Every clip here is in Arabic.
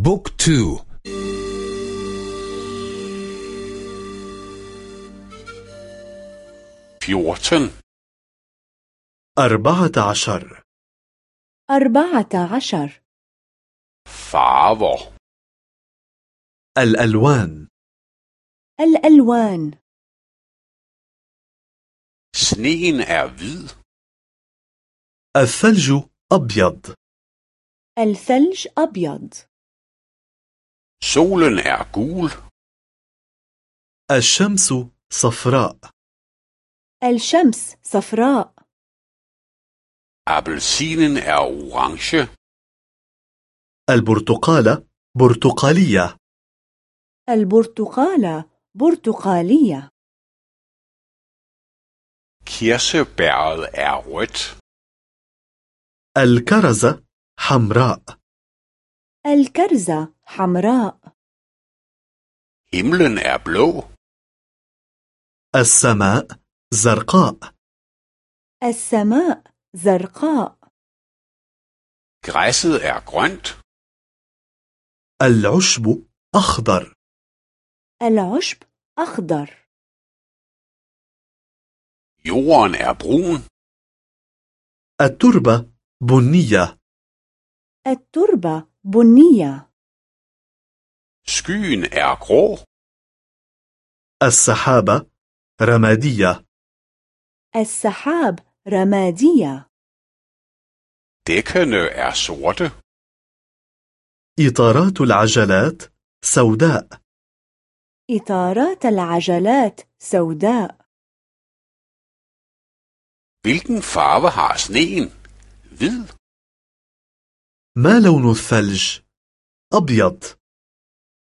بوك تو. Fjorten أربعة عشر. أربعة عشر. farver الألوان. الألوان. Sneen er hvid. الثلج أبيض. الثلج أبيض. Solen er gul. الشمس صفراء. الشمس صفراء. Appelsinen er orange. البرتقالة برتقالية. البرتقالة برتقالية. Kirsebæret er rødt. الكرزة حمراء. الكرزة حمراء. Himlen er blå. السماء زرقاء. السماء زرقاء. Græsset er grønt. العشب أخضر. العشب أخضر. Jorden er brun. التربة بنية. التربة بنية. Skyen er grå. السحابة رمادية. السحاب رمادية. Dækkene er sorte. إطارات العجلات سوداء. إطارات العجلات سوداء. Hvilken farve har sneen? Hvid? ما لون الثلج؟ أبيض.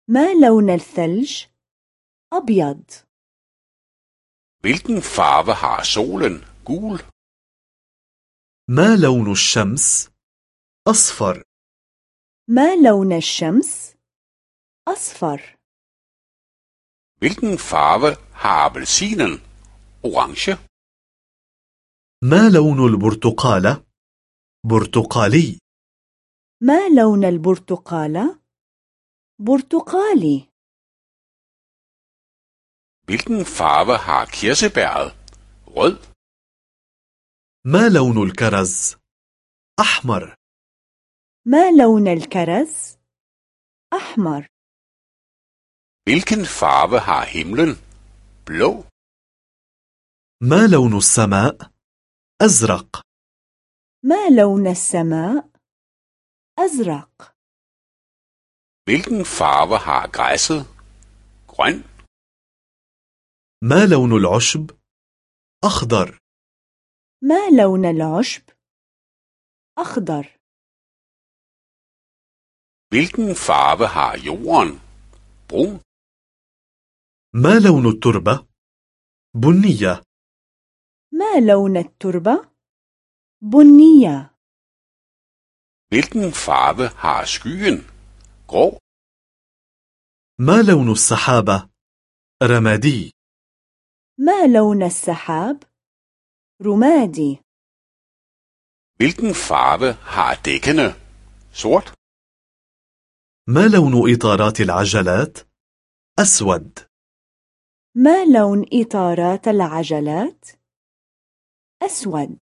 ما لون الثلج؟ أبيض. Hvilken farve har solen? Gul. ما لون الشمس؟ أصفر. ما لون الشمس؟ أصفر. Hvilken farve har appelsinen? Orange. ما لون البرتقالة؟ برتقالي. ما لون البرتقالة؟ برتقالي. Hvilken farve har kirsebæret? Rød? ما لون الكرز؟ أحمر. ما لون الكرز؟ أحمر. Hvilken farve har himlen? Blå? ما لون السماء؟ أزرق. ما لون السماء؟ أزرق. Hvilken farve har græsset? Grøn? ما لون العشب؟ أخضر. ما لون العشب؟ أخضر. Hvilken farve har jorden? Brun? ما لون التربة؟ بنية. ما لون التربة؟ بنية. Hvilken farve har skyen? Grå? ما لون السحابة رمادي. ما لون السحاب؟ رمادي. Hvilken farve har dækkene? Sort? ما لون إطارات العجلات؟ أسود. ما لون إطارات العجلات؟ أسود.